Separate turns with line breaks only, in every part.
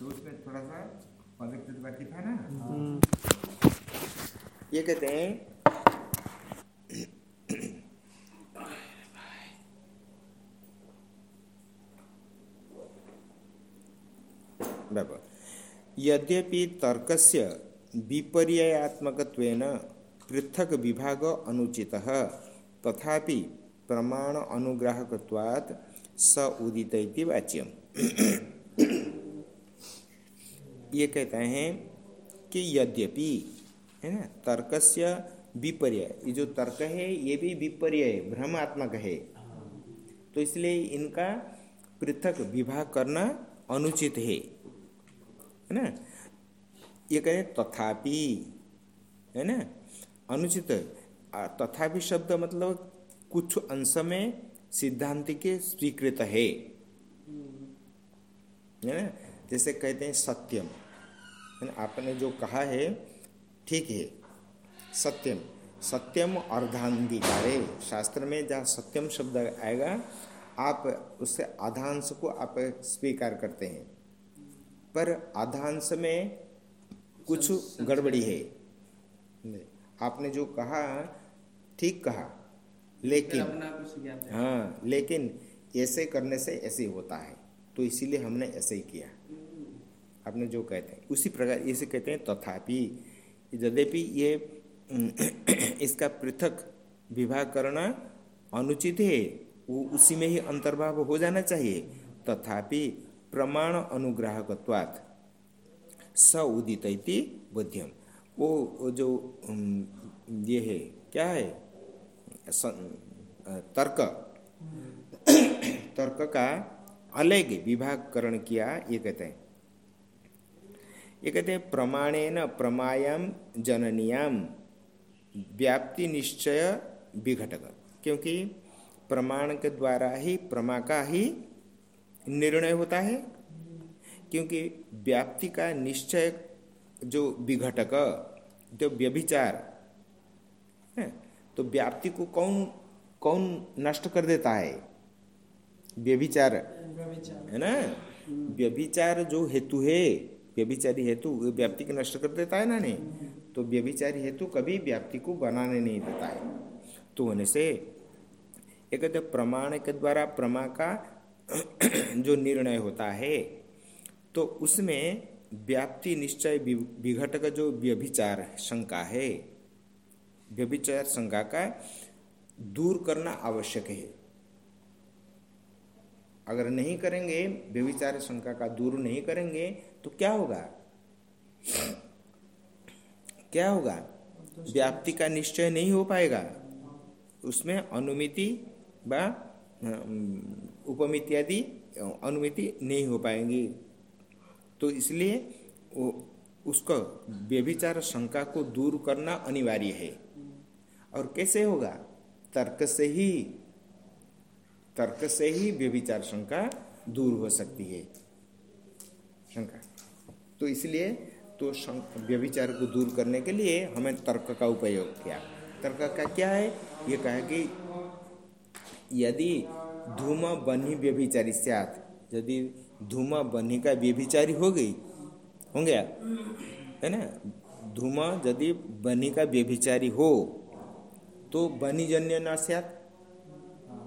तो उसमें थोड़ा सा ना?
हम्म।
ये कहते हैं यद्यपि तर्कस्य विपर्यात्मकत्वेन पृथक विभाग अनुचितः, तथापि प्रमाण अनुग्राहकत्वात् स उदित इति वाच्यम। ये कहते हैं कि यद्यपि, है ना, तर्कस्य विपर्य, ये जो तर्क है, ये भी विपर्य है भ्रमात्मक है। तो इसलिए इनका पृथक विभाग करना अनुचित है है ना? ये कहें तथापि, है ना? अनुचित तथापि शब्द मतलब कुछ अंश में सिद्धांत के स्वीकृत है है ना? जैसे कहते हैं सत्यम। आपने जो कहा है ठीक है। सत्यम। सत्यम अर्धांगीकारे। शास्त्र में जहाँ सत्यम शब्द आएगा आप उससे आधांश को आप स्वीकार करते हैं। पर आधांश में कुछ गड़बड़ी है। आपने जो कहा ठीक कहा। लेकिन
हाँ
लेकिन ऐसे करने से ऐसे होता है। तो इसीलिए हमने ऐसे ही किया। आपने जो कहते हैं उसी प्रकार इसे कहते हैं तथापि। यद्यपि ये इसका पृथक विभाग करना अनुचित है वो उसी में ही अंतर्भाव हो जाना चाहिए। तथापि प्रमाण अनुग्राहकत्वात् स उदित इति बुद्धियम वो वो जो ये है क्या है? तर्क। तर्क का अलग विभाग करण किया ये कहते हैं। ये कहते हैं प्रमाणे न प्रमायाम जननियाम व्याप्ति निश्चय विघटक। क्योंकि प्रमाण के द्वारा ही प्रमा का ही निर्णय होता है। क्योंकि व्याप्ति का निश्चय जो विघटक जो व्यभिचार है तो व्याप्ति को कौन कौन नष्ट कर देता है? व्यभिचार। है ना? व्यभिचार जो हेतु है व्यभिचारी हेतु व्याप्ति को नष्ट कर देता है ना नहीं? तो व्यभिचारी हेतु कभी व्याप्ति को बनाने नहीं देता है। तो होने से एक कहते प्रमाण के द्वारा प्रमा का जो निर्णय होता है तो उसमें व्याप्ति निश्चय वि- विघटक जो व्यभिचार शंका है, व्यभिचार शंका का दूर करना आवश्यक है। अगर नहीं करेंगे, व्यभिचार शंका का दूर नहीं करेंगे तो क्या होगा? क्या होगा? व्याप्ति का निश्चय नहीं हो पाएगा। उसमें अनुमिति व उपमिति आदि, अनुमिति नहीं हो पाएँगी। तो इसलिए वो, उसको व्यभिचार शंका को दूर करना अनिवार्य है। और कैसे होगा? तर्क से ही, तर्क से ही व्यभिचार शंका दूर हो सकती है। शंका तो इसलिए तो व्यभिचार को दूर करने के लिए हमें तर्क का उपयोग किया। तर्क का क्या है? ये कहा कि यदि धूम बनी व्यभिचारी स्यात, यदि धूम बनी का व्यभिचारी हो गई, हो गया? है ना? धूम यदि बनी का व्यभिचारी हो तो बनी जन्य न स्यात?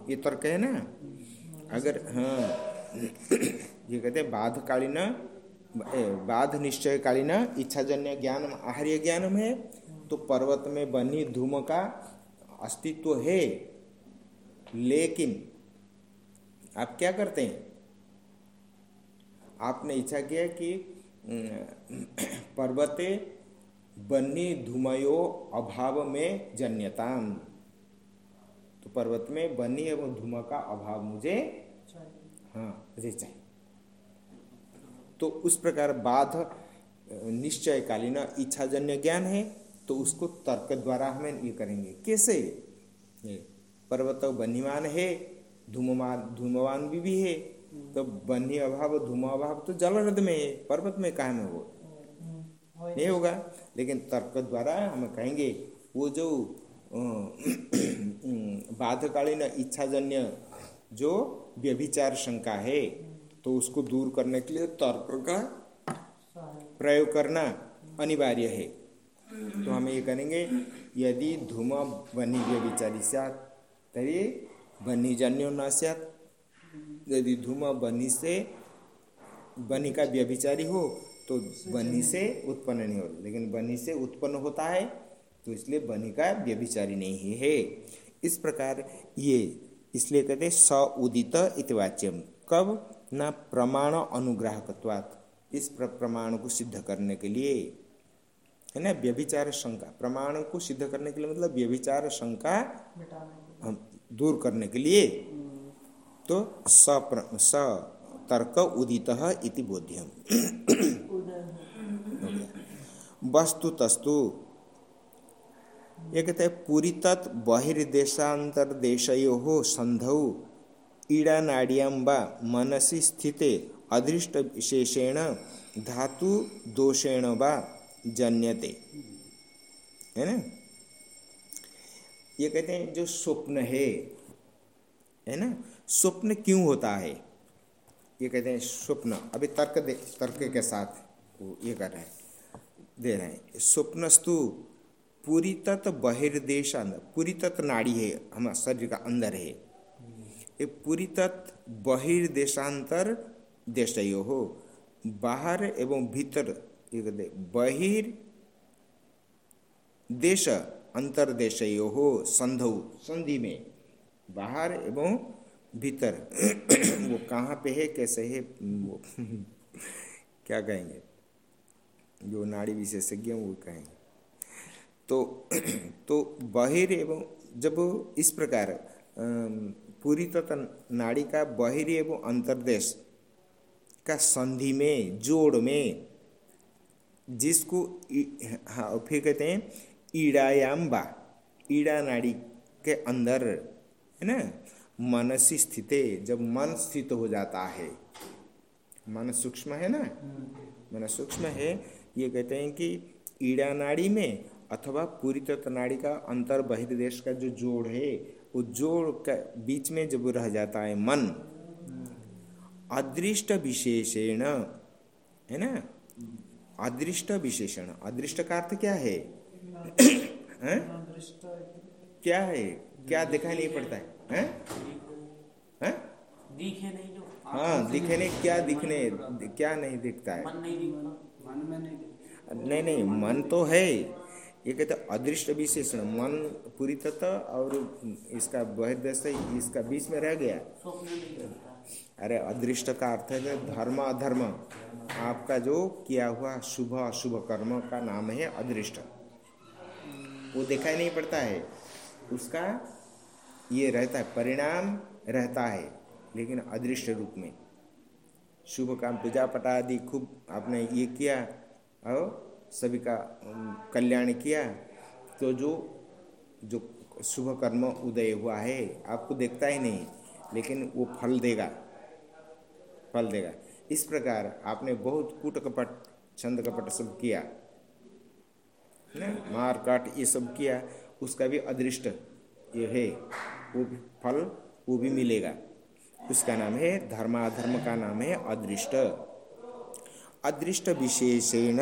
ये तर्क है ना? अगर हाँ। ये कहते बाधकालीन बाध निश्चय कालीन इच्छाजन्य ज्ञान आहार्य ज्ञानम है। तो पर्वत में बनी धूम का अस्तित्व है। लेकिन आप क्या करते हैं? आपने इच्छा किया कि पर्वते बन्नी धूमयो अभाव में जन्यताम। तो पर्वत में बनी एवं धूम का अभाव मुझे हाँ मुझे चाहिए। तो उस प्रकार बाध निश्चयकालीन इच्छाजन्य ज्ञान है तो उसको तर्क द्वारा हमें ये करेंगे। कैसे? पर्वत बन्हीवान है धूमवान धूमवान भी, भी है तो बन्ही अभाव धूम अभाव तो जलरद में है पर्वत में कहा में वो? नहीं होगा। लेकिन तर्क द्वारा हम कहेंगे वो जो बाधकालीन इच्छाजन्य जो व्यभिचार शंका है तो उसको दूर करने के लिए तर्क का प्रयोग करना अनिवार्य है। तो हम ये करेंगे, यदि धूम बनी व्यभिचारी सैत तरी बनी जन्यो न यदि धूम बनी से बनी का व्यभिचारी हो तो बनी से उत्पन्न नहीं होता। लेकिन बनी से उत्पन्न होता है तो इसलिए बनी का व्यभिचारी नहीं है। इस प्रकार ये इसलिए कहते स उदित इतवाच्यम कब? न प्रमाण अनुग्राहकत्वात्, इस प्रमाण को सिद्ध करने के लिए। है ना? व्यभिचार शंका। प्रमाण को सिद्ध करने के लिए मतलब व्यभिचार शंका हम दूर करने के लिए। तो स स, तर्क उदित इति बोध्यम। वस्तु तस्तु। ये कहते हैं पूरी तत् बहिर्देशांतर देशयो संधौ ईड़ा नाड़ियाम व मनसी स्थिते अदृष्ट विशेषेण धातु दोषेण व जन्यते। है ना? ये कहते हैं, जो स्वप्न है है ना? स्वप्न क्यों होता है? ये कहते हैं स्वप्न। अभी तर्क दे, तर्क के साथ वो ये कर रहे हैं, दे रहे हैं। स्वप्नस्तु पूरी तत् बहिर्देश पूरी तत् नाड़ी है हमारा शरीर का अंदर है। ये पूरी देशयो हो। बाहर एवं भीतर ये कहते बहिर देश अंतरदेशयो हो, संधौ संधि में। बाहर एवं भीतर। वो कहाँ पे है, कैसे है वो क्या कहेंगे? जो नाड़ी विशेषज्ञ वो कहेंगे। तो तो बहिर एवं जब इस प्रकार पूरी तथा नाड़ी का बहिर एवं अंतर्देश का संधि में, जोड़ में, जिसको हाँ फिर कहते हैं ईड़ायाम बा ईड़ा नाड़ी के अंदर, है ना? मनसी स्थित, जब मन स्थित हो जाता है। मन सूक्ष्म है ना? मन सूक्ष्म है, ये कहते हैं कि ईड़ा नाड़ी में अथवा पूरी तत्व नाड़ी का अंतर बहिर्देश का जो जोड़ है वो जोड़ का बीच में जब रह जाता है मन अदृष्ट विशेषण है ना? अदृष्ट विशेषण। अदृष्ट का अर्थ क्या है, है? क्या है? क्या दिखाई नहीं पड़ता है, है? है?
दिखे नहीं जो
हाँ दिखे नहीं क्या दिखने क्या नहीं दिखता है?
मन नहीं दिखता। मन में नहीं
नहीं नहीं मन तो है। ये कहते अदृष्ट विशेषण, मन पूरी तत्व और इसका बहिर्दश इसका बीच में रह गया। अरे अदृष्ट का अर्थ है धर्म अधर्म, आपका जो किया हुआ शुभ अशुभ कर्म का नाम है अदृष्ट। वो दिखाई नहीं पड़ता है। उसका ये रहता है, परिणाम रहता है, लेकिन अदृष्ट रूप में। शुभ काम पूजा पटा आदि खूब आपने ये किया, और सभी का कल्याण किया। तो जो जो शुभ कर्म उदय हुआ है, आपको देखता ही नहीं, लेकिन वो फल देगा। फल देगा। इस प्रकार आपने बहुत कूट कपट, छंद कपट सब किया। ना? मार, काट, ये सब किया। उसका भी अदृष्ट ये है, वो भी फल, वो भी मिलेगा। उसका नाम है धर्माधर्म का नाम है अदृष्ट। अदृष्ट विशेषेण।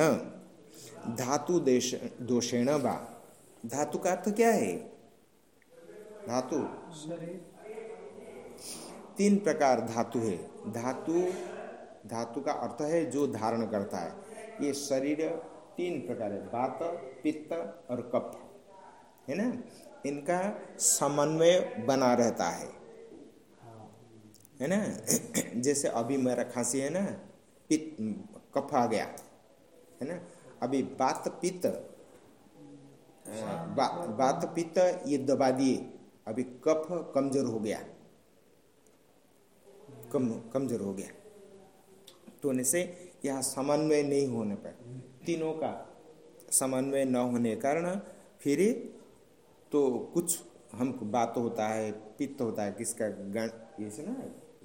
धातु देश, दोषेण बा धातु का अर्थ क्या है? धातु। तीन प्रकार धातु है। धातु धातु का अर्थ है जो धारण करता है। ये शरीर, तीन प्रकार है। बात, पित्त और कफ। है ना? इनका समन्वय बना रहता है। है ना? जैसे अभी मेरा खांसी है ना? पित्त, कफ आ गया। है ना? अभी बात पित्त बा, बात पित्त ये दबा दिए अभी कफ कमज़ोर हो गया कम कमज़ोर हो गया तो से यहाँ समन्वय नहीं होने पर तीनों का समन्वय न होने के कारण फिर तो कुछ हमको बात होता है पित्त होता है किसका गांठ ना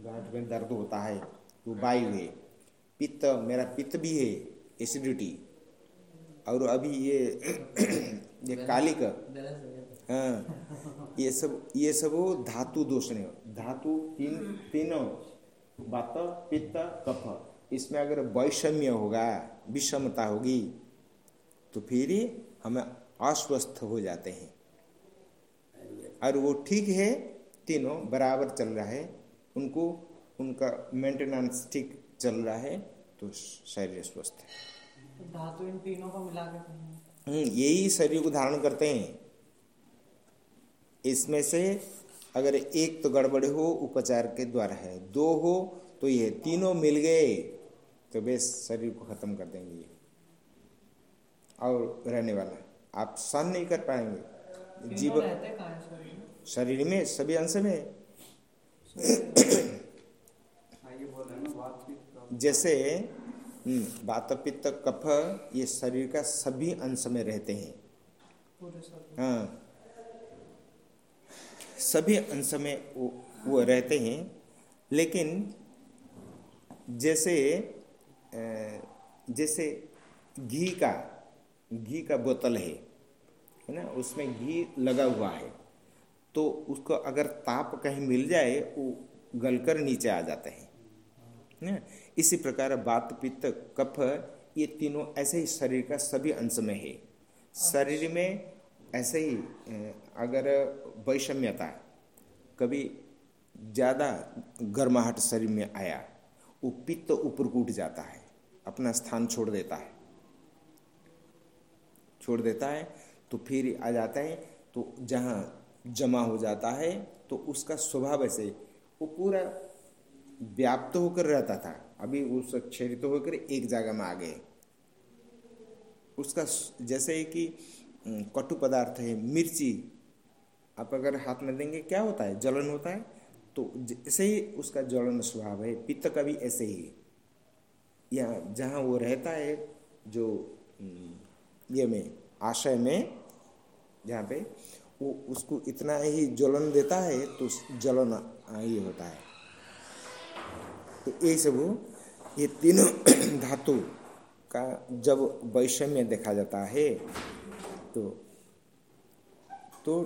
गांठ में दर्द होता है तो वायु है पित्त मेरा पित्त भी है एसिडिटी और अभी ये ये कालिक। हाँ ये सब ये सब धातु दोष नहीं धातु तीन तीनों बात पित्त कफ। इसमें अगर वैषम्य होगा विषमता होगी तो फिर ही हमें अस्वस्थ हो जाते हैं। और वो ठीक है तीनों बराबर चल रहा है। उनको उनका मेंटेनेंस ठीक चल रहा है तो शरीर स्वस्थ है।
तो धातु इन तीनों को मिला
हम्म, यही शरीर को धारण करते हैं। इसमें से अगर एक तो गड़बड़ हो उपचार के द्वारा है। दो हो तो ये तीनों मिल गए तो वे शरीर को खत्म कर देंगे। ये और रहने वाला आप सहन नहीं कर पाएँगे।
है शरीर में?
सभी अंश में।
आगे बोल रहे हैं
जैसे वात पित्त कफ ये शरीर का सभी अंश में रहते हैं। हाँ। सभी अंश में वो, वो रहते हैं लेकिन जैसे जैसे घी का घी का बोतल है है ना उसमें घी लगा हुआ है तो उसको अगर ताप कहीं मिल जाए वो गलकर नीचे आ जाते हैं ना। इसी प्रकार बात पित्त कफ ये तीनों ऐसे ही शरीर का सभी अंश में है। शरीर में ऐसे ही अगर वैषम्यता कभी ज़्यादा गर्माहट शरीर में आया वो पित्त ऊपर को उठ जाता है अपना स्थान छोड़ देता है। छोड़ देता है तो फिर आ जाता है तो जहाँ जमा हो जाता है तो उसका स्वभाव ऐसे वो पूरा व्याप्त होकर रहता था। अभी उस क्षरित तो होकर एक जगह में आ गए। उसका जैसे कि कटु पदार्थ है, मिर्ची, आप अगर हाथ में देंगे, क्या होता है? जलन होता है। तो जैसे ही उसका जलन स्वभाव है, पित्त का भी ऐसे ही। यहाँ जहाँ वो रहता है, जो ये में आशय में, जहाँ पे, वो उसको इतना ही ज्वलन देता है तो जलन ये होता है। तो ये सब ये तीनों धातु का जब वैषम्य देखा जाता है तो तो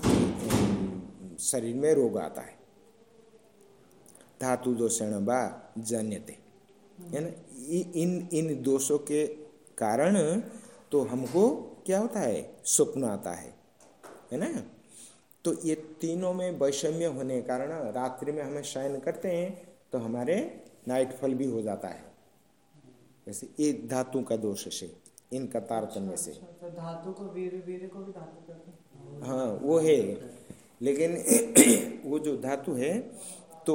शरीर में रोग आता है। धातु दोषण बा जन्यते। है ना इन इन दोषों के कारण तो हमको क्या होता है? स्वप्न आता है। है ना? तो ये तीनों में वैषम्य होने के कारण रात्रि में हमें शयन करते हैं तो हमारे नाइट फल भी हो जाता है। जैसे ये धातु का दोष से इनका तारतम्य से।
तो धातु को वीर वीर को भी धातु हैं।
हाँ वो है। लेकिन वो जो धातु है तो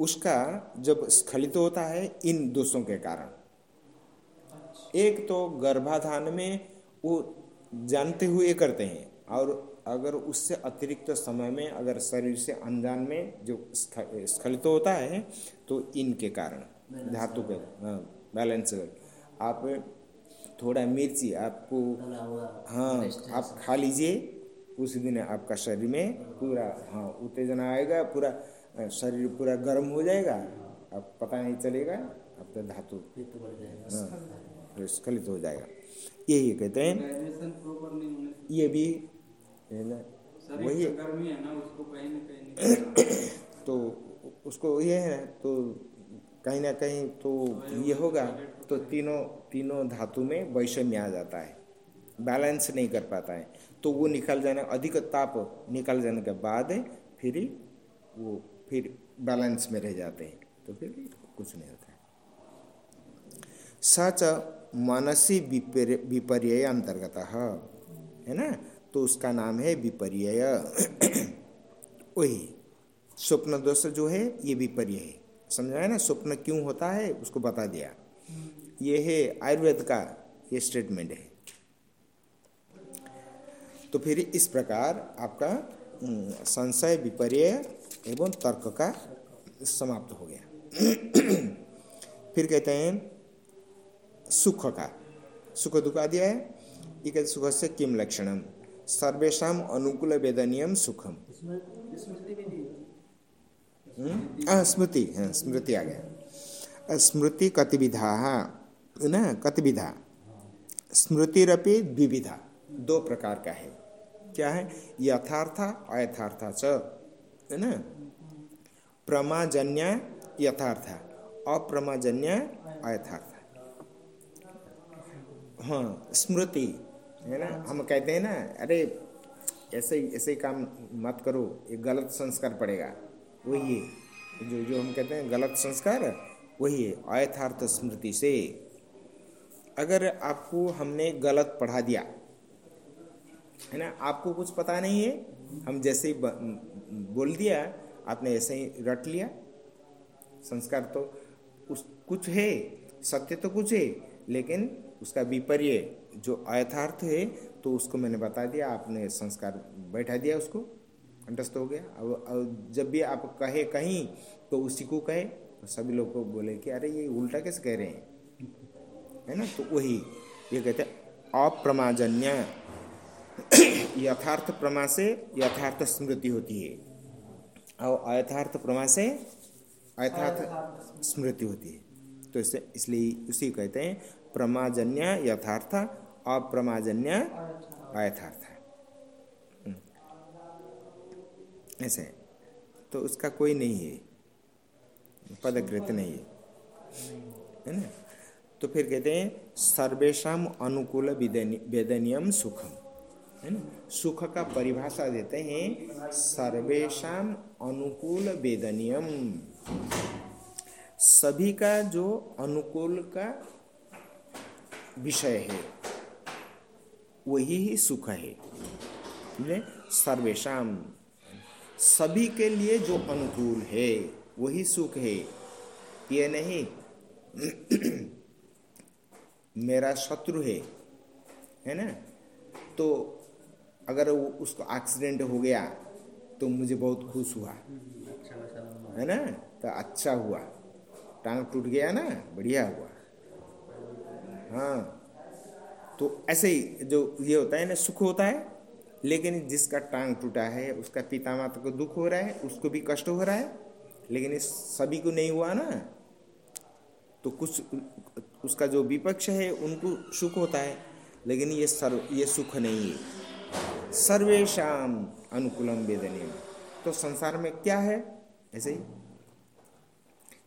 उसका जब स्खलित होता है इन दोषों के कारण। एक तो गर्भाधान में वो जानते हुए करते हैं और अगर उससे अतिरिक्त समय में अगर शरीर से अनजान में जो स्खलित होता है तो इनके कारण। धातु के हाँ बैलेंस आप थोड़ा मिर्ची आपको हाँ आप खा लीजिए उस दिन आपका शरीर में पूरा हाँ उत्तेजना आएगा पूरा शरीर पूरा गर्म हो जाएगा अब पता नहीं चलेगा आपका धातु हाँ स्खलित हो जाएगा। यही कहते हैं। ये भी है। ना वही तो उसको ये है तो कहीं ना कहीं तो ये होगा तो तीनों तीनों धातु में वैषम्य आ जाता है बैलेंस नहीं कर पाता है। तो वो निकल जाने, अधिक ताप निकल जाने के बाद फिर वो, फिर बैलेंस में रह जाते हैं तो फिर कुछ नहीं होता है। सच मनसी विपर्य अंतर्गत, है ना? तो उसका नाम है विपर्य वही स्वप्न दोष जो है, ये विपर्य है। समझाया ना, स्वप्न क्यों होता है, उसको बता दिया। ये है आयुर्वेद का ये स्टेटमेंट है। तो फिर इस प्रकार आपका संशय, विपर्य एवं तर्क का समाप्त हो गया। फिर कहते हैं, सुख का। सुख दुख आदि है। ये कहते सुख से किम लक्षणम सर्वेशा अनुकूल वेदनीयम सुखम।
स्मृति?
हाँ स्मृति हाँ आ गया। स्मृति कतिविधा ना, कतिविधा। स्मृतिरपि द्विविधा, दो प्रकार का है। क्या है? यथार्थ, अयथार्थ च है ना। प्रमाजन्य, यथार्थ। अप्रमाजन्य, अयथार्थ। हाँ स्मृति, है ना? हम कहते हैं ना, अरे, ऐसे ही, ऐसे काम मत करो, ये गलत संस्कार पड़ेगा। वही है। जो जो हम कहते हैं गलत संस्कार, वही है अयथार्थ स्मृति से। अगर आपको हमने गलत पढ़ा दिया, है ना, आपको कुछ पता नहीं है, हम जैसे ही बोल दिया, आपने ऐसे ही रट लिया। संस्कार तो उस, कुछ है, सत्य तो कुछ है, लेकिन उसका विपर्य, जो अयथार्थ है तो उसको मैंने बता दिया, आपने संस्कार बैठा दिया उसको। कंटस्थ हो गया। अब जब भी आप कहे कहीं तो उसी को कहे। तो सभी लोग को बोले कि, अरे, ये उल्टा कैसे कह रहे हैं? है ना? तो वही, ये कहते हैं, अप्रमाजन्य। यथार्थ प्रमा से यथार्थ स्मृति होती है। और अयथार्थ प्रमा से अयथार्थ स्मृति होती है। तो इससे इसलिए उसी कहते हैं, प्रमाजन्य यथार्थ, अप्रमाजन्य अयथार्थ हम्म। ऐसे तो उसका कोई नहीं है। पदकृत नहीं है। है ना? तो फिर कहते हैं सर्वेशा अनुकूल वेदनियम सुखम। है ना? सुख का परिभाषा देते हैं सर्वेशा अनुकूल वेदनियम। सभी का जो अनुकूल का विषय है, वही ही सुख है। सर्वेशम सभी के लिए जो अनुकूल है, वही सुख है। ये नहीं, मेरा शत्रु है। है ना? तो अगर उसको एक्सीडेंट हो गया तो मुझे बहुत खुश हुआ। है ना? तो अच्छा हुआ। टांग टूट गया ना? बढ़िया हुआ। हाँ। तो ऐसे ही जो ये होता है ना, सुख होता है। लेकिन जिसका टांग टूटा है, उसका पिता माता को दुख हो रहा है, उसको भी कष्ट हो रहा है, लेकिन इस सभी को नहीं हुआ ना तो कुछ उसका जो विपक्ष है, उनको सुख होता है, लेकिन ये सर्व, ये सुख नहीं है। सर्वेशम अनुकूलम वेदनीय। तो संसार में क्या है? ऐसे ही।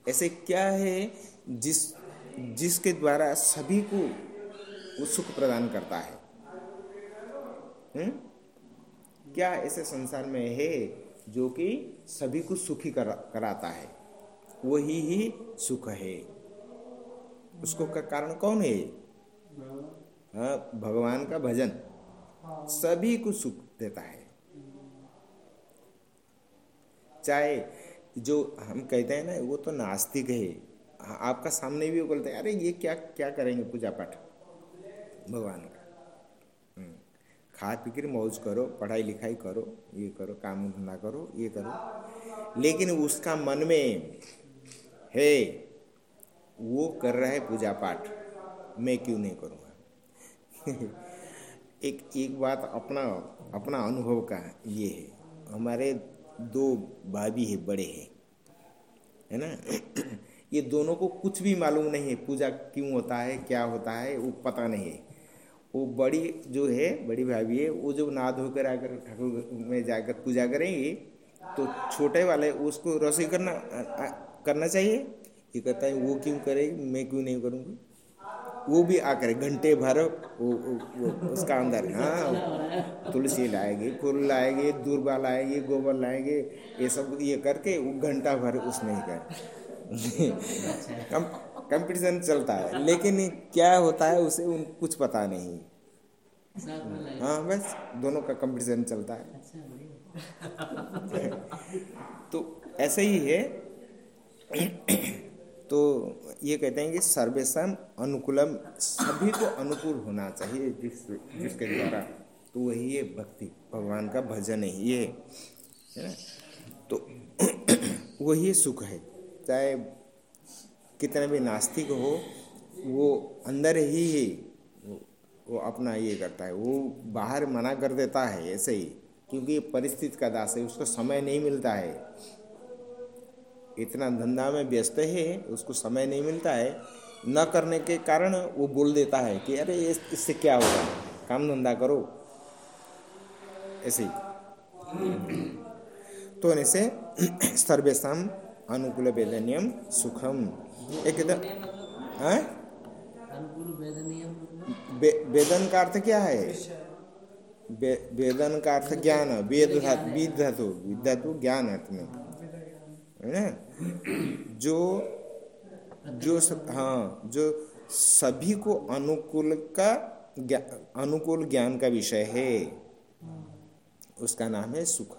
ऐसे क्या है, जिस, जिसके द्वारा सभी को वो सुख प्रदान करता है। हुँ? क्या ऐसे संसार में है जो कि सभी को सुखी कर, कराता है? वही ही सुख है। उसको का कारण कौन है? हाँ भगवान का भजन सभी को सुख देता है। चाहे जो हम कहते हैं ना वो तो नास्तिक है। हाँ, आपका सामने भी वो बोलते हैं अरे ये क्या क्या करेंगे पूजा पाठ? भगवान का। खा पी कर मौज करो, पढ़ाई लिखाई करो, ये करो, काम धंधा करो, ये करो। लेकिन उसका मन में, है, वो कर रहा है पूजा पाठ, मैं क्यों नहीं करूँगा? एक एक बात अपना अपना अनुभव का ये है, हमारे दो भाभी है, बड़े हैं, है ना? ये दोनों को कुछ भी मालूम नहीं है, पूजा क्यों होता है, क्या होता है, वो पता नहीं है। वो बड़ी जो है बड़ी भाभी है वो जब नहा धोकर आकर ठाकुर में जाकर पूजा करेंगे तो छोटे वाले उसको रसोई करना करना चाहिए। ये कहता है वो क्यों करेगी मैं क्यों नहीं करूँगी? वो भी आकर घंटे भर वो, वो, वो उसका अंदर हाँ तुलसी लाएगी फूल लाएगी दूरबा लाएगी गोबर लाएँगे ये सब ये करके वो घंटा भर उसमें ही कर कंपटीशन चलता है। लेकिन क्या होता है उसे उन, कुछ पता नहीं। हाँ बस दोनों का कंपटीशन चलता है। तो ऐसे ही है। तो ये कहते हैं कि सर्वेशम अनुकूलम, सभी को अनुकूल होना चाहिए जिस, जिसके द्वारा तो वही है भक्ति, भगवान का भजन ही ये है ना? तो वही सुख है। चाहे कितने भी नास्तिक हो वो अंदर ही है वो, अपना ये करता है। वो बाहर मना कर देता है ऐसे ही क्योंकि परिस्थिति का दास है उसको समय नहीं मिलता है। इतना धंधा में व्यस्त है उसको समय नहीं मिलता है। न करने के कारण वो बोल देता है कि अरे इससे क्या होगा? काम धंधा करो। ऐसे ही। तो ऐसे सर्वेशम अनुकूल वेदनियम सुखम। एक कहते हैं? वेदन का अर्थ क्या है? वेदन का अर्थ ज्ञान, वेद धातु, विद धातु विद धातु ज्ञान अर्थ में। है ना? जो जो सब हाँ जो सभी को अनुकूल का अनुकूल ज्ञान का विषय है, उसका नाम है सुख।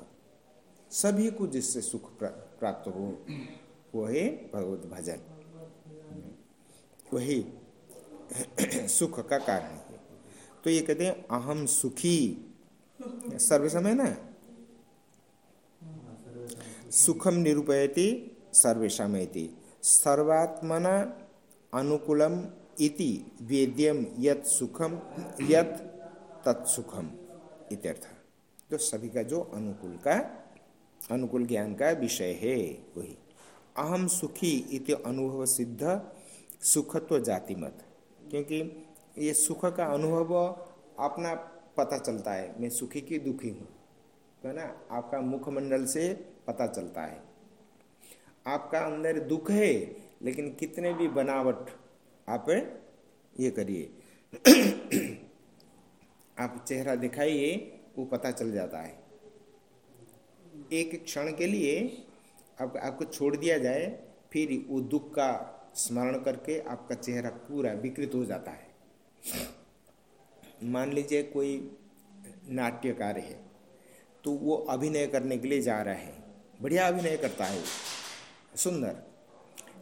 सभी को जिससे सुख प्राप्त हो, वो है भगवत भजन। वही सुख का कारण है। तो ये कहते हैं, अहम सुखी। सर्वसमय ना? सुखम निरूपयति सर्वेशमेति सर्वात्मना अनुकूलम इति, वेद्यम यत सुखम, यत तत्सुखम इत्यर्थ। तो सभी का जो अनुकूल का, अनुकूल ज्ञान का विषय है, वही। अहम सुखी इति अनुभव सिद्ध सुखत्व जाति मत। क्योंकि ये सुख का अनुभव अपना पता चलता है मैं सुखी की दुखी हूँ तो है ना? आपका मुखमंडल से पता चलता है। आपका अंदर दुख है लेकिन कितने भी बनावट आप ये करिए। आप चेहरा दिखाइए वो पता चल जाता है। एक क्षण के लिए आप, आपको छोड़ दिया जाए फिर वो दुख का स्मरण करके आपका चेहरा पूरा विकृत हो जाता है। मान लीजिए कोई नाट्यकार है तो वो अभिनय करने के लिए जा रहा है। बढ़िया अभिनय करता है सुंदर।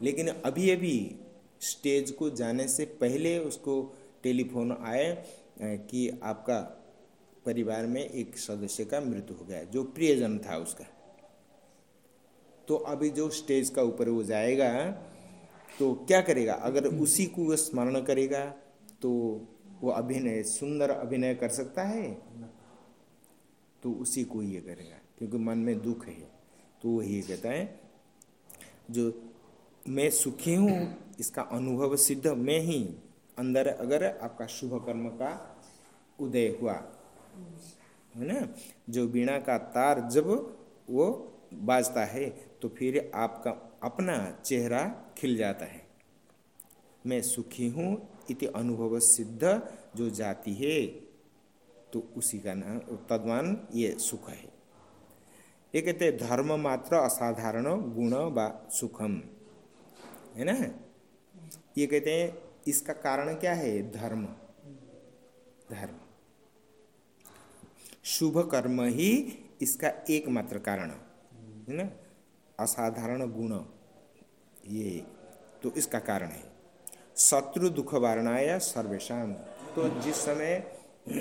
लेकिन अभी अभी स्टेज को जाने से पहले उसको टेलीफोन आए कि आपका परिवार में एक सदस्य का मृत्यु हो गया, जो प्रियजन था उसका। तो अभी जो स्टेज का ऊपर वो जाएगा तो क्या करेगा? अगर उसी को स्मरण करेगा तो वो अभिनय सुंदर अभिनय कर सकता है? तो उसी को ये करेगा क्योंकि मन में दुख है। तो वो ये कहता है जो मैं सुखी हूँ इसका अनुभव सिद्ध मैं ही। अंदर अगर आपका शुभ कर्म का उदय हुआ है ना? जो बीणा का तार जब वो बाजता है तो फिर आपका अपना चेहरा खिल जाता है। मैं सुखी हूँ, इति अनुभव सिद्ध जो जाति है तो उसी का नाम, तद्वान ये सुख है। ये कहते धर्म मात्र असाधारण गुण व सुखम। है ना? ये कहते हैं, इसका कारण क्या है? धर्म। धर्म। शुभ कर्म ही इसका एकमात्र कारण। है ना? असाधारण गुण। ये तो इसका कारण है। शत्रु दुख वारणाय सर्वेशम तो जिस समय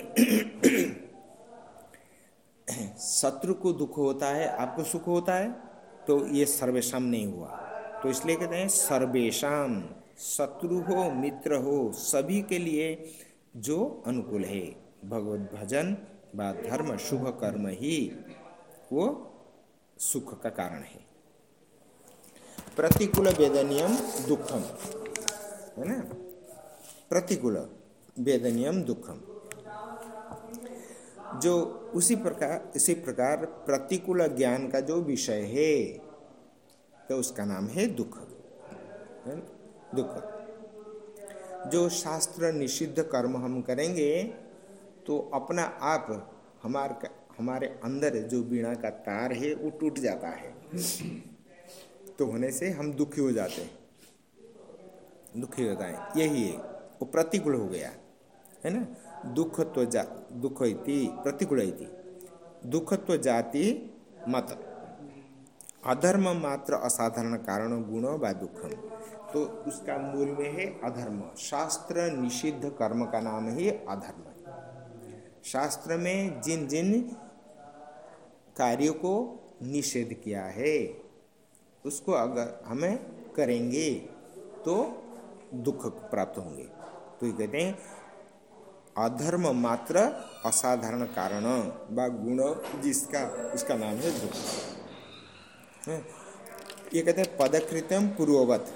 शत्रु को दुख होता है, आपको सुख होता है तो ये सर्वेशम नहीं हुआ। तो इसलिए कहते हैं सर्वेशम शत्रु हो, मित्र हो, सभी के लिए जो अनुकूल है। भगवत भजन व धर्म, शुभ कर्म ही, वो सुख का कारण है। प्रतिकूल वेदनियम दुखम। है ना? प्रतिकूल वेदनियम दुखम। जो उसी प्रकार, इसी प्रकार प्रतिकूल ज्ञान का जो विषय है तो उसका नाम है दुख। है? दुख। जो शास्त्र निषिद्ध कर्म हम करेंगे तो अपना आप, हमारे हमारे अंदर जो बीणा का तार है, वो टूट जाता है। तो होने से हम दुखी हो जाते हैं। दुखी होता है। यही है। वो प्रतिकूल हो गया। है ना? दुखत्व जा, दुख इति प्रतिकूल इति दुखत्व जाति मत। अधर्म मात्र असाधारण कारण, गुण व दुखम तो उसका मूल में है अधर्म। शास्त्र निषिद्ध कर्म का नाम ही अधर्म। शास्त्र में जिन जिन कार्यों को निषेध किया है उसको अगर हमें करेंगे तो दुख प्राप्त होंगे। तो ये कहते हैं, अधर्म मात्र असाधारण कारण व गुण जिसका उसका नाम है दुख। ये कहते हैं पदकृतम पूर्ववत।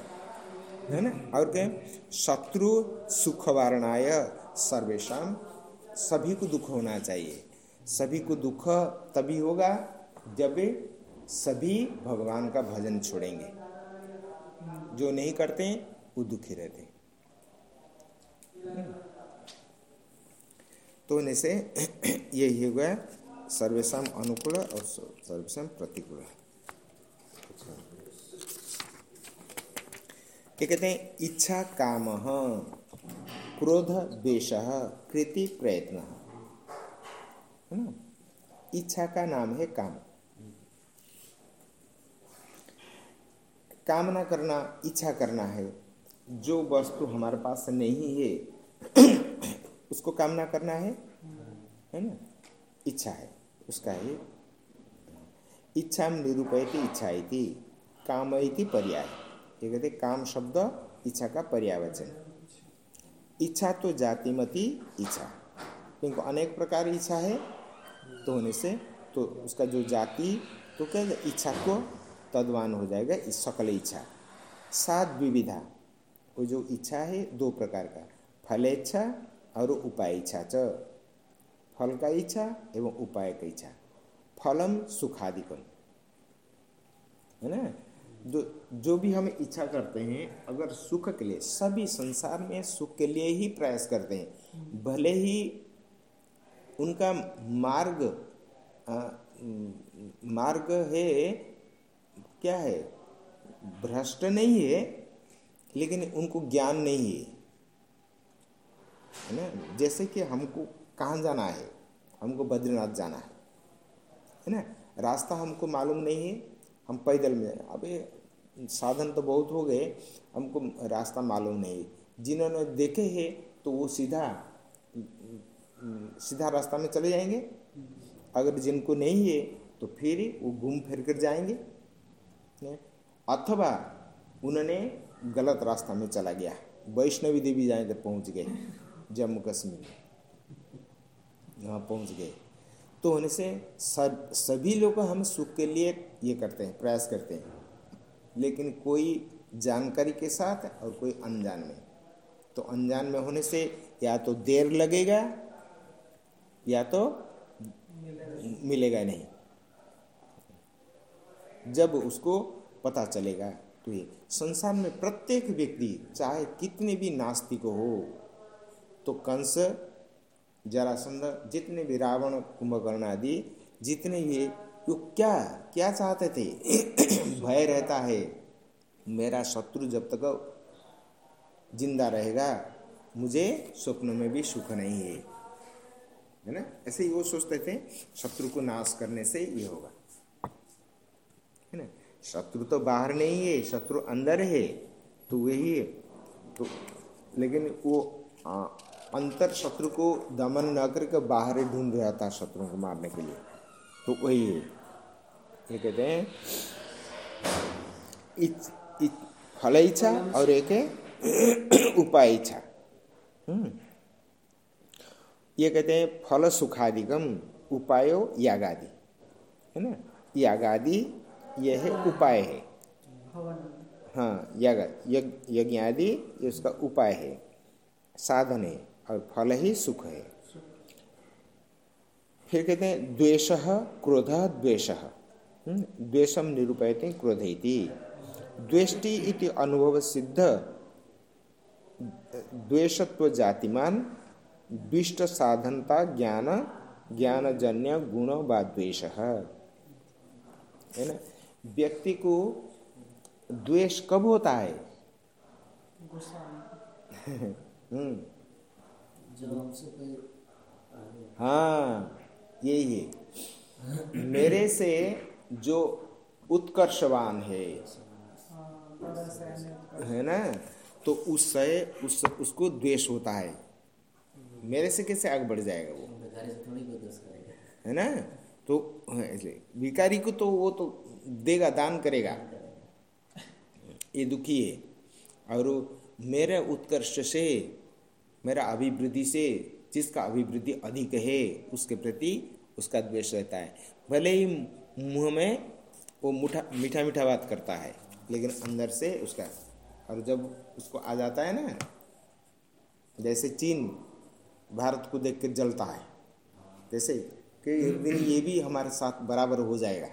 है ना? और कहें, शत्रु सुख वारणाय सर्वेशम सभी को दुख होना चाहिए। सभी को दुख तभी होगा जब सभी भगवान का भजन छोड़ेंगे। जो नहीं करते हैं, वो दुखी रहते हैं। तो होने से यही हो गया सर्वेशम अनुकूल और सर्वेशम प्रतिकूल। ये कहते हैं? इच्छा काम, क्रोध द्वेष, कृति प्रयत्न। है ना? इच्छा का नाम है काम। कामना करना, इच्छा करना है। जो वस्तु हमारे पास नहीं है, उसको कामना करना है है ना? इच्छा है, उसका है इच्छा निरूपयती इच्छा थी काम इति पर्याय। ये कहते काम शब्द इच्छा का पर्यावचन। इच्छा तो जातिमती इच्छा। क्योंकि अनेक प्रकार इच्छा है तो होने से तो उसका जो जाति तो क्या इच्छा को तद्वान हो जाएगा इस सकल इच्छा। सात विविधा। वो जो इच्छा है दो प्रकार का। फल इच्छा और उपाय इच्छा च। फल का इच्छा एवं उपाय का इच्छा। फलम सुखादिकम। है ना? जो जो भी हम इच्छा करते हैं अगर सुख के लिए सभी संसार में सुख के लिए ही प्रयास करते हैं। भले ही उनका मार्ग आ, मार्ग है क्या है? भ्रष्ट नहीं है, लेकिन उनको ज्ञान नहीं है। है ना? जैसे कि हमको कहाँ जाना है? हमको बद्रीनाथ जाना है। है ना? रास्ता हमको मालूम नहीं है, हम पैदल में अबे, साधन तो बहुत हो गए, हमको रास्ता मालूम नहीं जिन्होंने देखे हैं तो वो सीधा सीधा रास्ता में चले जाएँगे। अगर जिनको नहीं है तो फिर वो घूम फिर कर जाएँगे। अथवा उन्होंने गलत रास्ता में चला गया। वैष्णवी देवी जाए तो पहुँच गए, जम्मू कश्मीर यहाँ पहुँच गए। तो होने से सब, सभी लोग हम सुख के लिए ये करते हैं, प्रयास करते हैं। लेकिन कोई जानकारी के साथ और कोई अनजान में। तो अनजान में होने से या तो देर लगेगा या तो मिलेगा नहीं। जब उसको पता चलेगा तो ये संसार में प्रत्येक व्यक्ति, चाहे कितने भी नास्तिक हो तो कंस, जरासंध, जितने भी रावण कुंभकर्ण आदि जितने भी वो क्या क्या चाहते थे? भय रहता है। मेरा शत्रु जब तक ज़िंदा रहेगा, मुझे स्वप्न में भी सुख नहीं है। है ना? ऐसे ही वो सोचते थे, शत्रु को नाश करने से ये होगा। शत्रु तो बाहर नहीं है शत्रु अंदर है तो वही है। तो लेकिन वो आ, अंतर शत्रु को दमन न करके बाहर ढूंढ रहा था शत्रु को मारने के लिए। तो वही है। ये कहते हैं फल इच्छा और एक है उपाय इच्छा हम्म। ये कहते हैं फल सुखादिगम उपायो यागादि। है ना? यागादि यह उपाय है। हाँ याग यज्ञ आदि उसका उपाय है। साधन है और फल ही सुख है। फिर कहते हैं, द्वेष क्रोध, द्वेष। द्वेषम निरूपयते क्रोध द्वेष्टि इति अनुभव सिद्ध, द्वेषत्व जातिमान दुष्ट साधनता ज्ञान, ज्ञानजन्य गुण व द्वेष। है ना? व्यक्ति को द्वेष कब होता है? हम्म। हाँ यही है। मेरे से जो उत्कर्षवान है है ना? तो उससे उस उसको द्वेष होता है। मेरे से कैसे आगे बढ़ जाएगा वो? है ना? तो इसलिए। भिकारी को तो वो तो देगा, दान करेगा। ये दुखी है। और मेरे उत्कर्ष से, मेरा अभिवृद्धि से, जिसका अभिवृद्धि अधिक है, उसके प्रति उसका द्वेष रहता है। भले ही मुँह में वो मुठा, मीठा मीठा बात करता है, लेकिन अंदर से उसका, और जब उसको आ जाता है ना, जैसे चीन भारत को देख कर जलता है, जैसे कि एक दिन ये भी हमारे साथ बराबर हो जाएगा।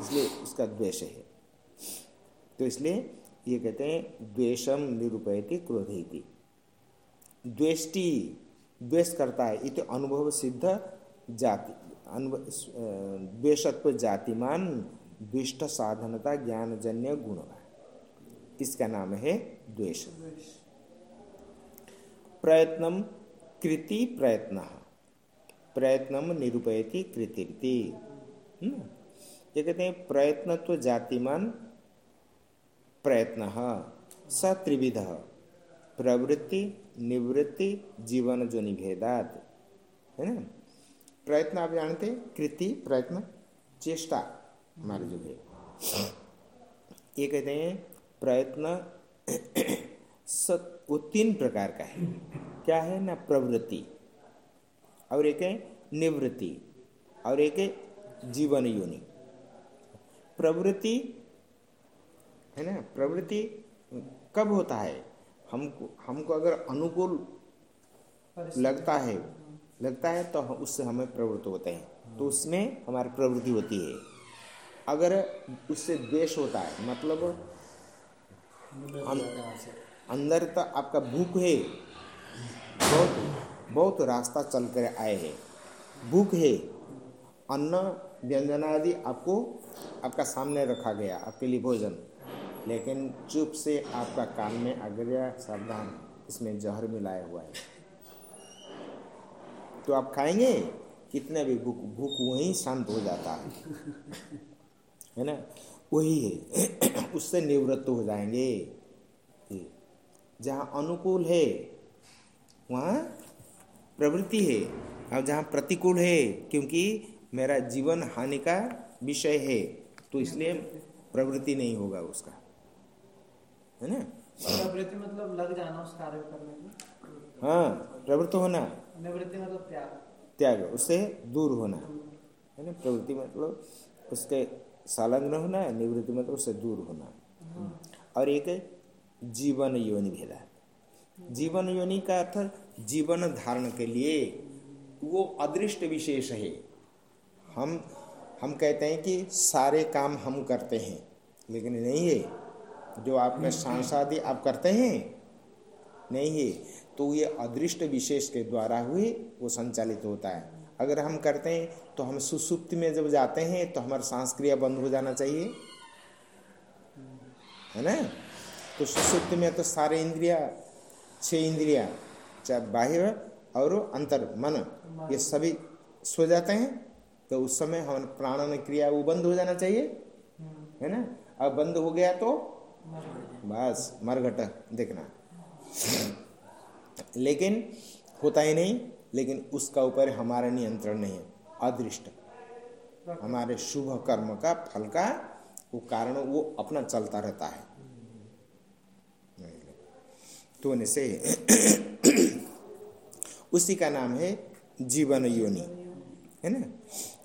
इसलिए उसका द्वेष है। तो इसलिए ये कहते हैं द्वेषम निरूपयति क्रोधयति द्वेष्टि, द्वेष करता है, इति अनुभव सिद्ध जाति द्वेषत्व जातिमान दुष्ट साधनता ज्ञानजन्य गुण। इसका नाम है? द्वेष। प्रयत्न कृति प्रयत्न। प्रयत्न निरूपयति कृतिरिति। हम्म? ये कहते हैं प्रयत्न तो जातिमान प्रयत्न स त्रिविध, प्रवृत्ति, निवृत्ति जीवन जो निभेदात है ना? प्रयत्न आप जानते कृति, प्रयत्न, चेष्टा, हमारे जो है। ये कहते हैं प्रयत्न स वो तीन प्रकार का है। क्या है ना? प्रवृत्ति। और एक है निवृत्ति। और एक है जीवन योनि प्रवृत्ति है ना? प्रवृत्ति कब होता है? हमको हमको अगर अनुकूल लगता है लगता है तो उससे हमें प्रवृत्त होते हैं। तो उसमें हमारी प्रवृत्ति होती है। अगर उससे द्वेष होता है मतलब अंदर तो आपका भूख है बहुत बहुत रास्ता चल कर आए हैं। भूख है अन्न व्यंजन आदि आपको आपका सामने रखा गया, आपके लिए भोजन। लेकिन चुप से आपका कान में आ गया सावधान, इसमें जहर मिलाया हुआ है। तो आप खाएँगे, कितने भी भूख भूख वहीं शांत हो जाता है। है ना? वही है। उससे निवृत्त हो जाएँगे। जहाँ अनुकूल है, वहाँ प्रवृत्ति है। और जहाँ प्रतिकूल है, क्योंकि मेरा जीवन हानि का विषय है तो इसलिए प्रवृत्ति नहीं होगा उसका। है ना?
प्रवृत्ति मतलब लग जाना उस कार्य करने में
हाँ प्रवृत्त होना।
निवृत्ति मतलब त्याग।
त्याग उससे दूर होना। है ना? प्रवृत्ति मतलब उसके संलग्न होना निवृत्ति मतलब उससे दूर होना। और एक जीवन योनि भेदा। जीवन योनि का अर्थ जीवन धारण के लिए वो अदृष्ट विशेष है। हम हम कहते हैं कि सारे काम हम करते हैं। लेकिन नहीं है। जो आपके सांसादी आप करते हैं? नहीं है। तो ये अदृष्ट विशेष के द्वारा हुए वो संचालित होता है। अगर हम करते हैं तो हम सुसुप्ति में जब जाते हैं तो हमारा सांस क्रिया बंद हो जाना चाहिए। है ना? तो सुसुप्ति में तो सारे इंद्रिया छह इंद्रिया चाहे बाह्य और अंतर मन ये सभी सो जाते हैं। तो उस समय हम प्राणन क्रिया वो बंद हो जाना चाहिए। है ना? अब बंद हो गया तो बस मरघट देखना। लेकिन होता ही नहीं लेकिन उसका ऊपर हमारा नियंत्रण नहीं है अदृष्ट। हमारे शुभ कर्म का फल का वो कारण वो अपना चलता रहता है। तो से उसी का नाम है जीवन योनि। है ना?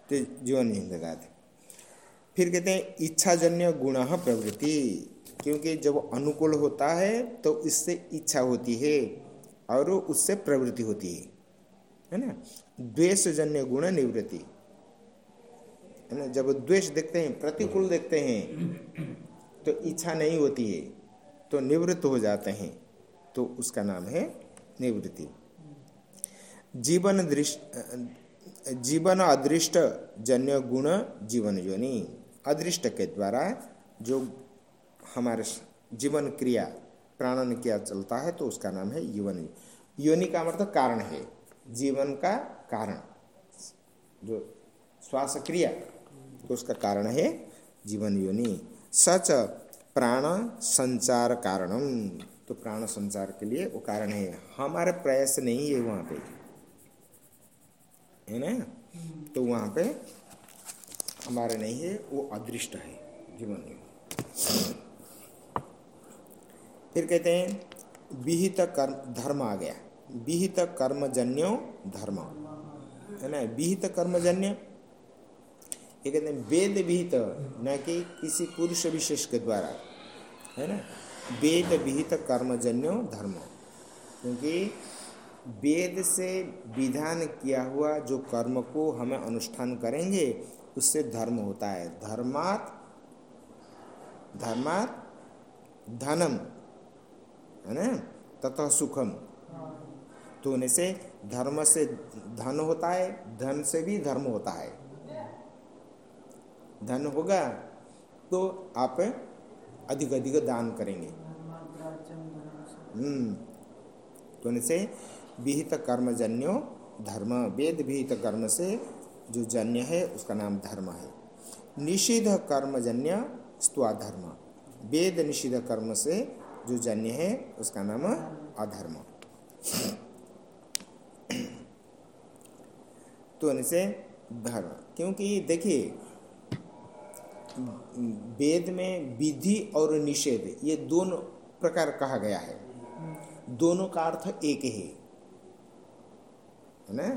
तो जीवन नहीं ददाते फिर कहते हैं, इच्छाजन्य गुण प्रवृत्ति। क्योंकि जब अनुकूल होता है तो इससे इच्छा होती है और उससे प्रवृत्ति होती है। है ना? द्वेषजन्य गुण निवृत्ति। है ना? जब द्वेष देखते हैं, प्रतिकूल देखते हैं तो इच्छा नहीं होती है तो निवृत्त हो जाते हैं तो उसका नाम है निवृत्ति। जीवन दृष्टि जीवन अदृष्ट जन्य गुण जीवन योनि। अदृष्ट के द्वारा जो हमारे जीवन क्रिया, प्राणन क्रिया चलता है तो उसका नाम है योनि योनि का मतलब कारण है। जीवन का कारण। जो श्वास क्रिया तो उसका कारण है जीवन योनि। सच प्राण संचार कारणम। तो प्राण संचार के लिए वो कारण है। हमारे प्रयास नहीं है वहाँ पे। है ना तो वहाँ पे हमारे नहीं है, वो अदृष्ट है, जीवन में। फिर कहते हैं, विहित कर्म, धर्म आ गया। विहित कर्मजन्यो धर्म। है ना? विहित कर्मजन्य। ये कहते हैं, वेद विहित, न कि किसी पुरुष विशेष के द्वारा। है ना? वेद विहित कर्मजन्यो धर्म। क्योंकि वेद से विधान किया हुआ जो कर्म को हमें अनुष्ठान करेंगे उससे धर्म होता है। धर्मात धर्मात धनम है ना? तथा सुखम। तो होने से धर्म से धन होता है धन से भी धर्म होता है। धन होगा तो आप अधिक अधिक दान करेंगे। हम्म। तो होने से विहित कर्मजन्यो धर्म। वेद विहित कर्म से जो जन्य है, उसका नाम धर्म है। निषिद्ध कर्मजन्य स्तुधर्म वेद निषिद्ध कर्म से जो जन्य है, उसका नाम अधर्म। तो इनसे धर्म। क्योंकि देखिए, वेद में विधि और निषेध, ये दोनों प्रकार कहा गया है। दोनों का अर्थ एक ही। है ना?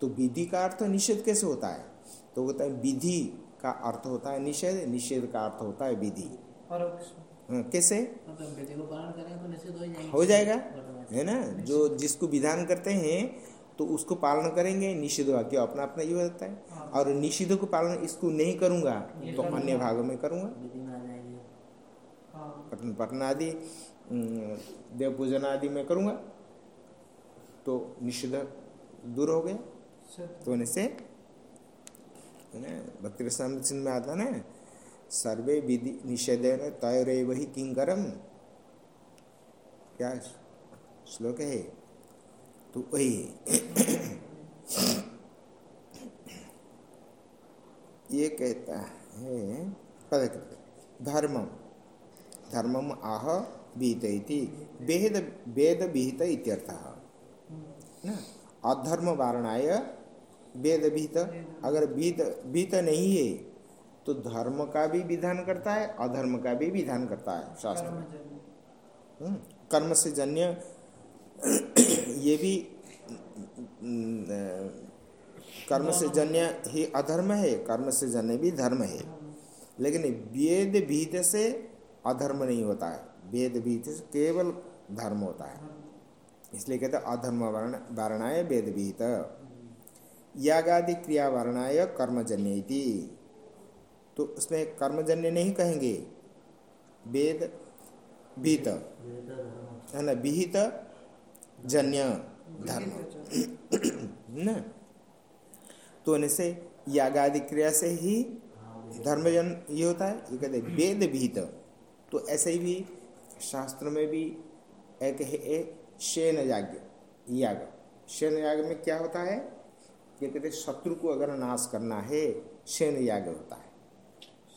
तो विधि का अर्थ निषेध कैसे होता है? तो होता है विधि का अर्थ होता है निषेध निषेध का अर्थ होता है विधि। हाँ, कैसे?
हो जाएगा
है ना? जो जिसको विधान करते हैं तो उसको पालन करेंगे निषिद्ध वाक्य अपना अपना ये होता है। और निषिद्ध को पालन इसको नहीं करूँगा तो अन्य भागों में करूँगा। पठन पठन आदि देव पूजन आदि में करूँगा तो निषिद्ध दूर हो गया। तो होने से है भक्ति रसामृत सिंह में आता ना सर्वे विधि निषेधेन तय वही किंकरम क्या श्लोक है? तो वही। है। ये कहता है पद धर्मम। धर्मम आह इति वेद वेद विहित इत्यर्थः ना? अधर्म वारणाय वेद भीत अगर विहित विहित नहीं है तो धर्म का भी विधान करता है अधर्म का भी विधान करता है शास्त्र हम्म, कर्म से जन्य ये भी कर्म से जन्य ही अधर्म है कर्म से जन्य भी धर्म है। लेकिन वेद भीत से अधर्म नहीं होता है वेद भीत से केवल धर्म होता है। इसलिए कहते अधर्म वर्ण वारणाय वेद विहित यागादि क्रिया वारणाय कर्मजन्य तो उसमें कर्मजन्य नहीं कहेंगे। वेद विहित। है ना? विहित जन्य धर्म। न? तो होने से यागादि क्रिया से ही धर्मजन ये होता है। ये कहते वेद विहित। तो ऐसे ही भी शास्त्र में भी एक है शेन याग। याग शेन याग में क्या होता है? ये कहते शत्रु को अगर नाश करना है शेन याग होता है।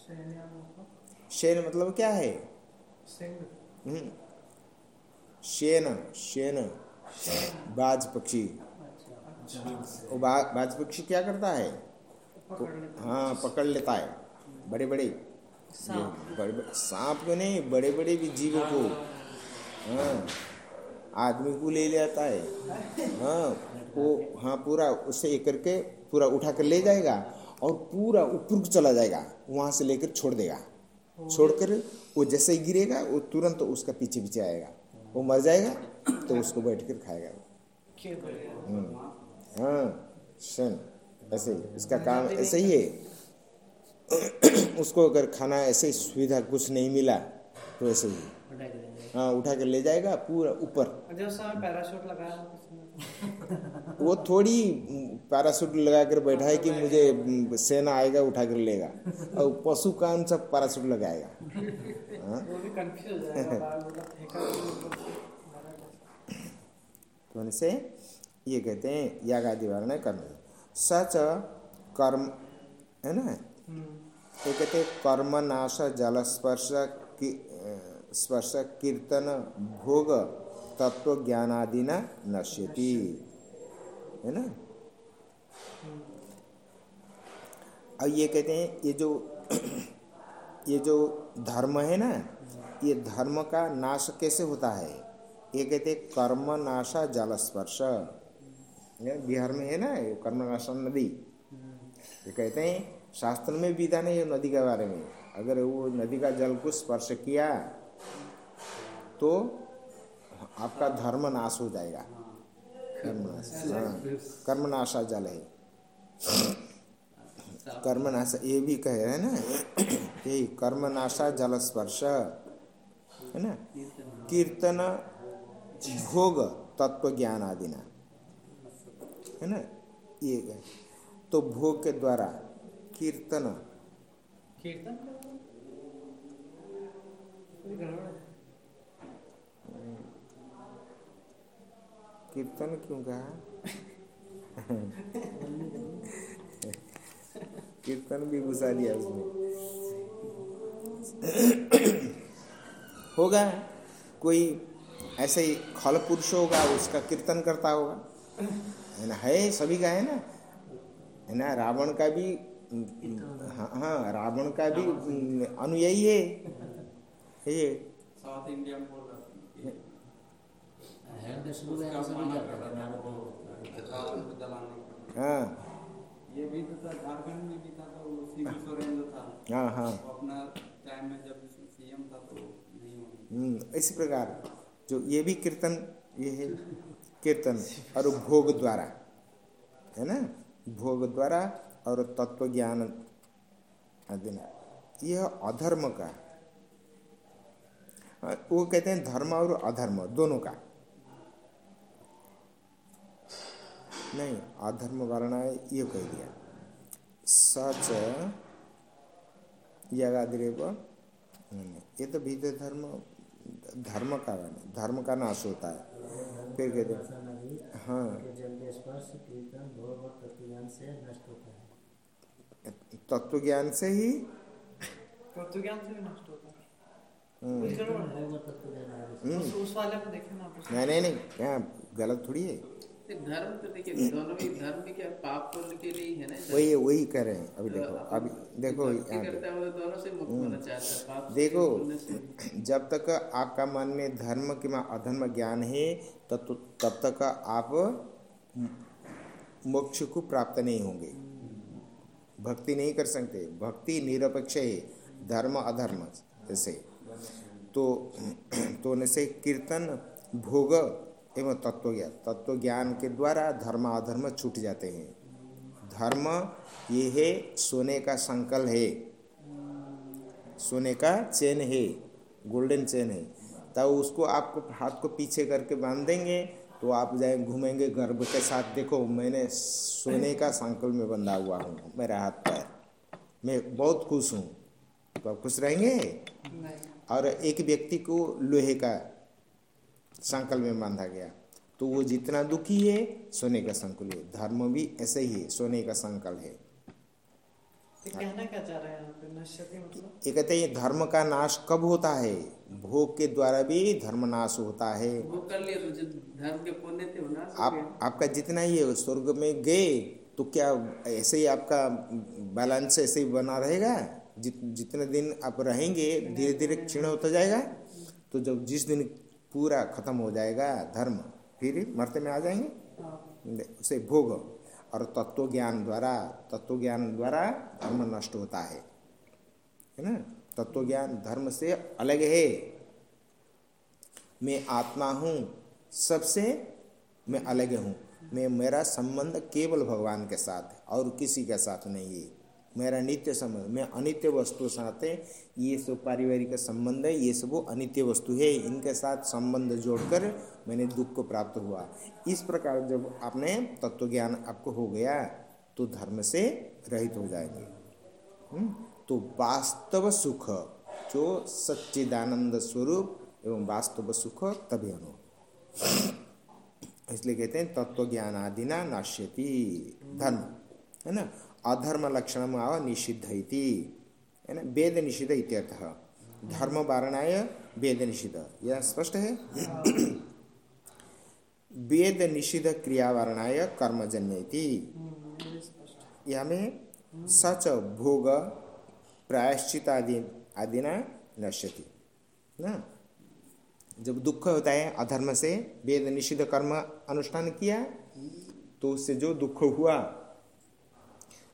मतलब
शेन मतलब क्या है? हम्म, शेन शेन बाज पक्षी। वो बा, बाज पक्षी क्या करता है? हाँ। पकड़ लेता है। बड़े बड़े बड़े बड़े सांप को नहीं बड़े बड़े भी जीवों को। हाँ। आदमी को ले लेता है। हाँ वो हाँ पूरा उससे ये करके पूरा उठा कर ले जाएगा और पूरा ऊपर को चला जाएगा वहाँ से लेकर छोड़ देगा। छोड़कर वो जैसे ही गिरेगा वो तुरंत तो उसका पीछे पीछे आएगा। वो मर जाएगा तो उसको बैठ कर खाएगा
बोले
हम्म, हाँ शन ऐसे ही उसका काम ऐसे ही है। उसको अगर खाना ऐसे सुविधा कुछ नहीं मिला तो ऐसे ही। हाँ उठा कर ले जाएगा पूरा ऊपर।
पैराशूट लगाया ने
वो थोड़ी पैरासूट लगा कर बैठा है कि मुझे हम्म, सेना आएगा उठा कर लेगा। और पशु कौन सा पैरासूट लगाएगा। हाँ।
से?
तो उनसे ये कहते हैं यागादि वारण कर्म। सच कर्म है ना?
हम्म,
ये कहते हैं कर्म नाश जल स्पर्श की स्पर्श, कीर्तन, भोग, तत्व ज्ञानादि न नश्यति। है ना? अब ये कहते हैं, ये जो ये जो धर्म है ना, ये धर्म का नाश कैसे होता है? ये कहते हैं, कर्म नाशा, जल स्पर्श। बिहार में है ना, ये कर्म नाशा नदी। ये कहते हैं, शास्त्र में विधान है ये नदी के बारे में। अगर वो नदी का जल को स्पर्श किया तो आपका धर्म नाश हो जाएगा। कर्मनाश हाँ कर्मनाशा जल। है कर्मनाश, ये भी कह हैं ना कि कर्मनाशा जल स्पर्श है ना? कीर्तन, भोग तत्व ज्ञान आदि ना। है ना? ये तो भोग के द्वारा कीर्तन।
कीर्तन कोई गड़बड़ है
कीर्तन क्यों कहा? कीर्तन भी घुसा दिया उसमें होगा कोई ऐसे ही खल पुरुष होगा उसका कीर्तन करता होगा। है ना? है सभी का है ना? है ना? रावण का भी हाँ हाँ रावण का भी अनुयायी है। ये?
साउथ इंडिया में
शुरू में करता है
हाँ
ये भी तो था झारखंड में भी था तो वो शिबू सोरेन जो था।
हाँ हाँ।
अपना टाइम में जब सीएम था तो नहीं होने
हम्म, इसी प्रकार जो ये भी कीर्तन ये है कीर्तन और भोग द्वारा है ना? भोग द्वारा और तत्व ज्ञान आदि। ना यह अधर्म का हाँ, वो कहते हैं धर्म और अधर्म दोनों का। नहीं अधर्म वारणा ये कह दिया। सच यगादिरेव नहीं, ये तो भीतर धर्म धर्म का धर्म का नाश होता है। फिर कहते हैं तत्व ज्ञान से ही?
तत्व ज्ञान से नष्ट होता है।
हम्म। हम्म। नहीं नहीं नहीं गलत थोड़ी है?
धर्म तो देखिए दोनों भी धर्म क्या पाप पुण्य के लिए है ना
वही वही कह रहे हैं। अभी देखो अभी देखो
तो दोनों से मुक्त होना चाहता है पाप
देखो जब तक आपका मन में धर्म कि अधर्म ज्ञान है तब तब तक आप मोक्ष को प्राप्त नहीं होंगे। भक्ति नहीं कर सकते। भक्ति निरपेक्ष है। धर्म अधर्म जैसे। तो तो से कीर्तन भोग एवं तत्व ज्ञान तत्व ज्ञान के द्वारा धर्म अधर्म छूट जाते हैं। धर्म ये है सोने का संकल है। सोने का चेन है गोल्डन चेन है। तब उसको आपको हाथ को पीछे करके बाँध देंगे तो आप जाए घूमेंगे गर्भ के साथ। देखो मैंने सोने का संकल में बंधा हुआ हूँ मेरा हाथ पैर। मैं बहुत खुश हूँ। तो आप खुश रहेंगे? और एक व्यक्ति को लोहे का संकल में बांधा गया। तो वो जितना दुखी है सोने का संकुल है। धर्म भी ऐसे ही है सोने का संकल है।
ये कहना क्या चाह रहे हैं यहाँ पे नश्यति मतलब?
ये कहते हैं धर्म का नाश कब होता है? भोग के द्वारा भी धर्म नाश होता है।
वो कर लिए तो धर्म के पुण्य थे
आप आपका जितना ही है स्वर्ग में गए तो क्या ऐसे ही आपका बैलेंस ऐसे ही बना रहेगा? जित जितने दिन आप रहेंगे धीरे धीरे क्षीण होता जाएगा। तो जब जिस दिन पूरा खत्म हो जाएगा धर्म। फिर मरते में आ जाएँगे। उसे भोग। और तत्व ज्ञान द्वारा तत्व ज्ञान द्वारा धर्म नष्ट होता है। है ना? तत्व ज्ञान धर्म से अलग है। मैं आत्मा हूँ सबसे मैं अलग हूँ। मैं मेरा संबंध केवल भगवान के साथ और किसी के साथ नहीं है। मेरा नित्य संबंध, मैं अनित्य वस्तु साथ है, ये सब पारिवारिक संबंध है, ये सब अनित्य वस्तु है, इनके साथ संबंध जोड़कर मैंने दुख को प्राप्त हुआ। इस प्रकार जब आपने तत्व ज्ञान आपको हो गया तो धर्म से रहित हो जाएँगे। हम्म? तो वास्तव सुख, जो सच्चिदानंद स्वरूप एवं वास्तव सुख, तभी अनु। इसलिए कहते हैं तत्व ज्ञान आदि ना नाश्यति धर्म, है ना? अधर्म लक्षण आव निषिद्ध इति। है ना वेद निषिद्ध इत्यर्थ। धर्म वारणाय वेद निषिद्ध यह स्पष्ट है? वेद निषिद्ध क्रिया वारणाय कर्मजन्य इति। में सच, भोग, प्रायश्चित आदि आदि ना नश्यति। ना? जब दुख होता है अधर्म से वेद निषिद्ध कर्म अनुष्ठान किया तो उससे जो दुख हुआ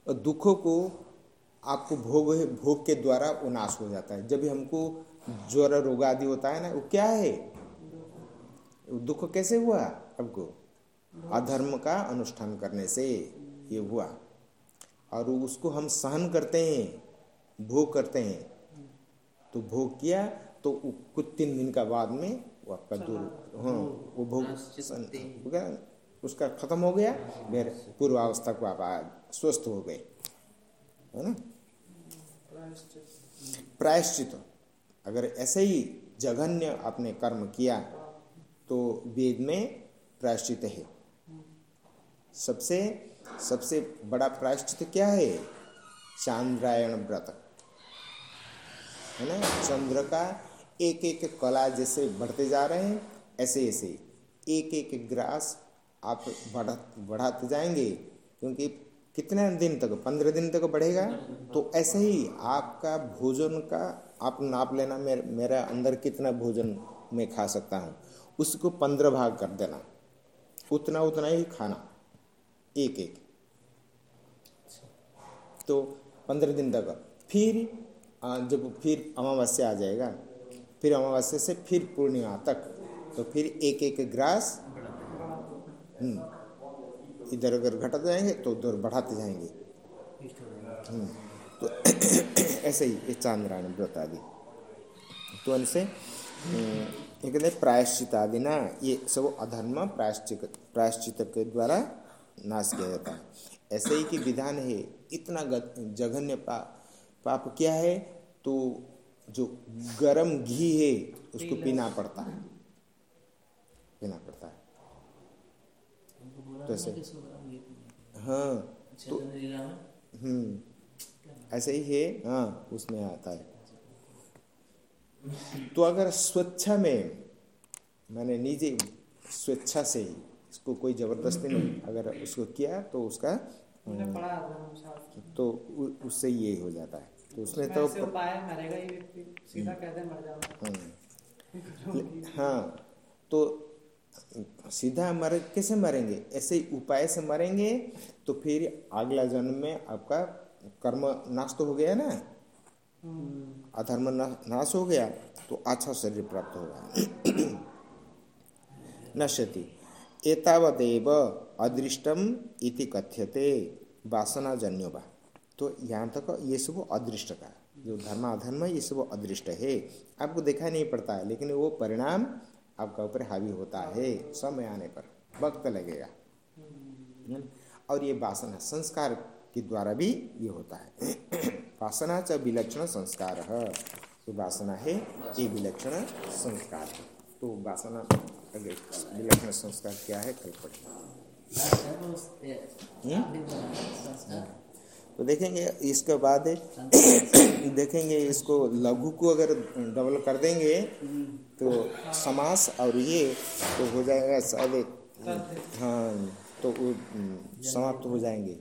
और दुख को आपको भोग भोग के द्वारा वो नाश हो जाता है। जब भी हमको ज्वर रोग आदि होता है ना वो क्या है? वो दुख कैसे हुआ आपको अधर्म का अनुष्ठान करने से ये हुआ। और उसको हम सहन करते हैं भोग करते हैं। तो भोग किया तो कुछ तीन दिन का बाद में वो आपका दूर हाँ वो भोग उसका खत्म हो गया। फिर पूर्वावस्था को आप स्वस्थ हो गए। है ना? प्रायश्चित। अगर ऐसे ही जघन्य आपने कर्म किया तो वेद में प्रायश्चित है। सबसे सबसे बड़ा प्रायश्चित क्या है? चांद्रायण व्रत। है ना? चंद्र का एक एक कला जैसे बढ़ते जा रहे हैं ऐसे ऐसे एक एक ग्रास आप बढ़ा बढ़ाते जाएँगे क्योंकि कितने दिन तक? पंद्रह दिन तक बढ़ेगा? तो ऐसे ही आपका भोजन का आप नाप लेना मेरे मेरा अंदर कितना भोजन मैं खा सकता हूँ उसको पंद्रह भाग कर देना। उतना उतना ही खाना। एक एक। तो पंद्रह दिन तक। फिर जब फिर अमावस्या आ जाएगा फिर अमावस्या से फिर पूर्णिमा तक तो फिर एक एक ग्रास हम्म, इधर अगर घटाते जाएँगे तो उधर बढ़ाते जाएँगे। हम्म, तो ऐसे ही ये चांद्रायण व्रत आदि। तो इनसे हम्म, कहते प्रायश्चित आदि ना ये सब अधर्म प्रायश्चित प्रायश्चित के द्वारा नाश किया जाता है। ऐसे ही कि विधान है इतना जघन्य पा, पाप क्या है? तो जो गरम घी है उसको पीना पड़ता है। पीना पड़ता है। तो ऐसे हाँ तो हम्म ऐसे ही है हाँ उसमें आता है। तो अगर स्वेच्छा में मैंने निजी स्वेच्छा से ही इसको कोई ज़बरदस्ती नहीं अगर उसको किया तो उसका
है धर्मशास्त्र
तो उससे ये हो जाता है। तो उसमें तो हम्म, हाँ तो सीधा मर कैसे मरेंगे? ऐसे ही उपाय से मरेंगे तो फिर अगला जन्म में आपका कर्म नाश तो हो गया ना? अधर्म ना- नाश हो गया तो अच्छा शरीर प्राप्त होगा। नश्यति। एतावदेव अदृष्टम इति कथ्यते वासना जन्यो वा। तो यहाँ तक ये सब अदृष्ट का। जो धर्म अधर्म ये सब अदृष्ट है। आपको देखा नहीं पड़ता है लेकिन वो परिणाम आपका ऊपर हावी होता है, समय आने पर वक्त लगेगा। हम्म? और ये वासना संस्कार के द्वारा भी ये होता है। वासना च विलक्षण संस्कार तो वासना है, ये विलक्षण संस्कार है। तो वासना विलक्षण संस्कार क्या है, कल पढ़ेंगे। तो देखेंगे इसके बाद, देखेंगे इसको लघु को अगर डबल कर देंगे तो समास और ये तो हो जाएगा शायद हाँ तो वो हम्म, समाप्त हो जाएँगे।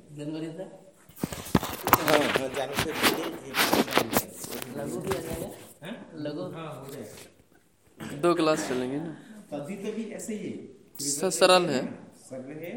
हाँ हाँ जाने से पहले हाँ? हाँ हो
दो क्लास चलेंगे ना।
तभी तभी ऐसे ही।
सरल है।
सरल है।